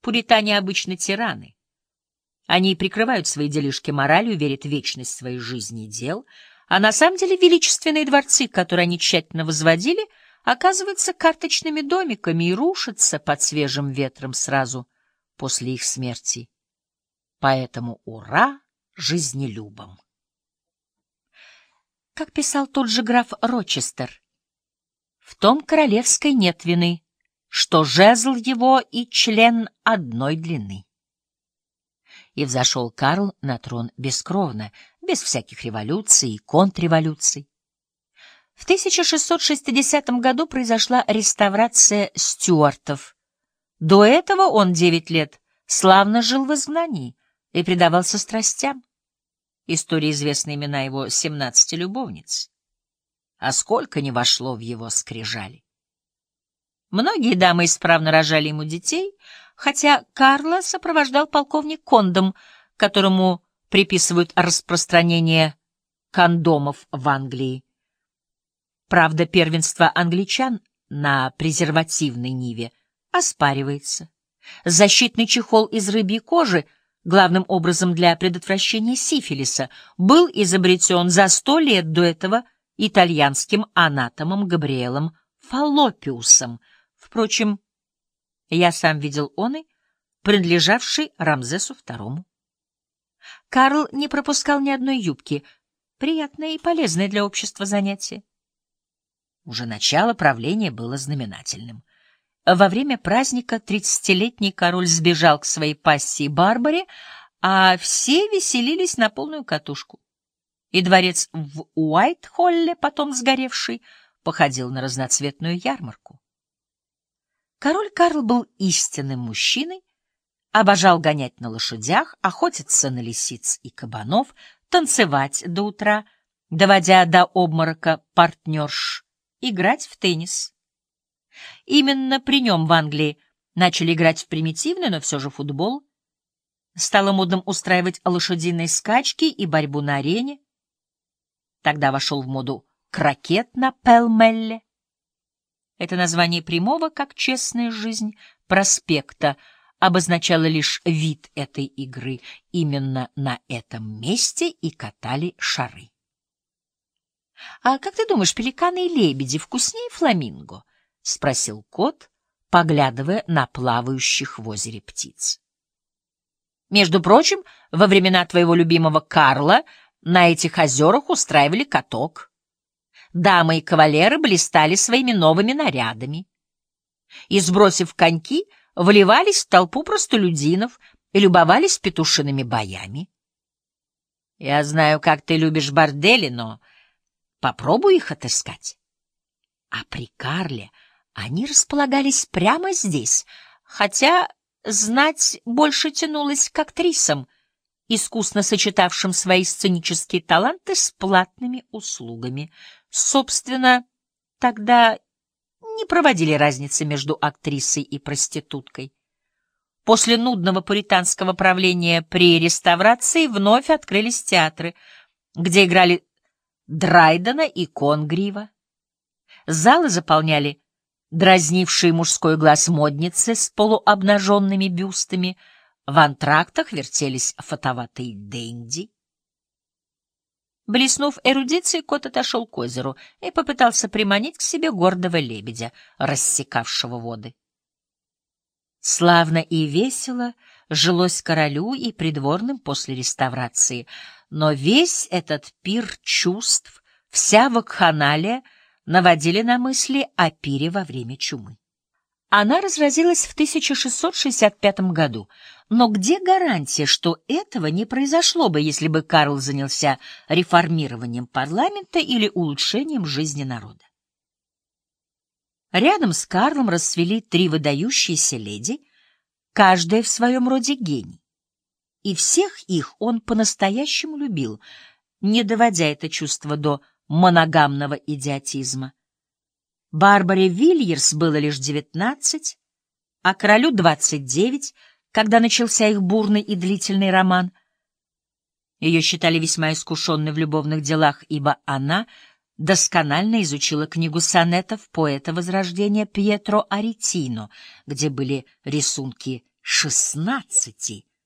Пуритане обычно тираны. Они прикрывают свои делишки моралью, верят в вечность своей жизни и дел, а на самом деле величественные дворцы, которые они тщательно возводили, оказываются карточными домиками и рушатся под свежим ветром сразу после их смерти. Поэтому ура жизнелюбам! Как писал тот же граф Рочестер, в том королевской нет вины, что жезл его и член одной длины и взошел Карл на трон бескровно, без всяких революций и контрреволюций. В 1660 году произошла реставрация стюартов. До этого он девять лет славно жил в изгнании и предавался страстям. Истории известны имена его семнадцати любовниц. А сколько не вошло в его скрижали. Многие дамы исправно рожали ему детей — хотя Карла сопровождал полковник Кондом, которому приписывают распространение кондомов в Англии. Правда, первенство англичан на презервативной ниве оспаривается. Защитный чехол из рыбьей кожи, главным образом для предотвращения сифилиса, был изобретен за сто лет до этого итальянским анатомом Габриэлом Фаллопиусом. Впрочем, я сам видел он и принадлежавший Рамзесу II. Карл не пропускал ни одной юбки, приятное и полезное для общества занятие. Уже начало правления было знаменательным. Во время праздника тридцатилетний король сбежал к своей пассии Барбаре, а все веселились на полную катушку. И дворец в Уайт-Холле, потом сгоревший, походил на разноцветную ярмарку. Король Карл был истинным мужчиной, обожал гонять на лошадях, охотиться на лисиц и кабанов, танцевать до утра, доводя до обморока партнерш, играть в теннис. Именно при нем в Англии начали играть в примитивный, но все же футбол. Стало модным устраивать лошадиные скачки и борьбу на арене. Тогда вошел в моду крокет на Пелмелле. Это название прямого, как честная жизнь, проспекта обозначало лишь вид этой игры. Именно на этом месте и катали шары. «А как ты думаешь, пеликаны и лебеди вкуснее фламинго?» — спросил кот, поглядывая на плавающих в озере птиц. «Между прочим, во времена твоего любимого Карла на этих озерах устраивали каток» дамы и кавалеры блистали своими новыми нарядами. И, сбросив коньки, вливались в толпу простолюдинов и любовались петушиными боями. Я знаю, как ты любишь бордели, но попробуй их отыскать. А при Карле они располагались прямо здесь, хотя знать больше тянулось к актрисам, искусно сочетавшим свои сценические таланты с платными услугами — Собственно, тогда не проводили разницы между актрисой и проституткой. После нудного пуританского правления при реставрации вновь открылись театры, где играли Драйдена и Конгрива. Залы заполняли дразнившие мужской глаз модницы с полуобнаженными бюстами, в антрактах вертелись фотоватые денди. Блеснув эрудицией, кот отошел к озеру и попытался приманить к себе гордого лебедя, рассекавшего воды. Славно и весело жилось королю и придворным после реставрации, но весь этот пир чувств, вся вакханалия наводили на мысли о пире во время чумы. Она разразилась в 1665 году, но где гарантия, что этого не произошло бы, если бы Карл занялся реформированием парламента или улучшением жизни народа? Рядом с Карлом расцвели три выдающиеся леди, каждая в своем роде гений. И всех их он по-настоящему любил, не доводя это чувство до моногамного идиотизма. Барбаре Вильерс было лишь девятнадцать, а королю двадцать девять, когда начался их бурный и длительный роман. Ее считали весьма искушенной в любовных делах, ибо она досконально изучила книгу сонетов поэта Возрождения Пьетро Аретино, где были рисунки шестнадцати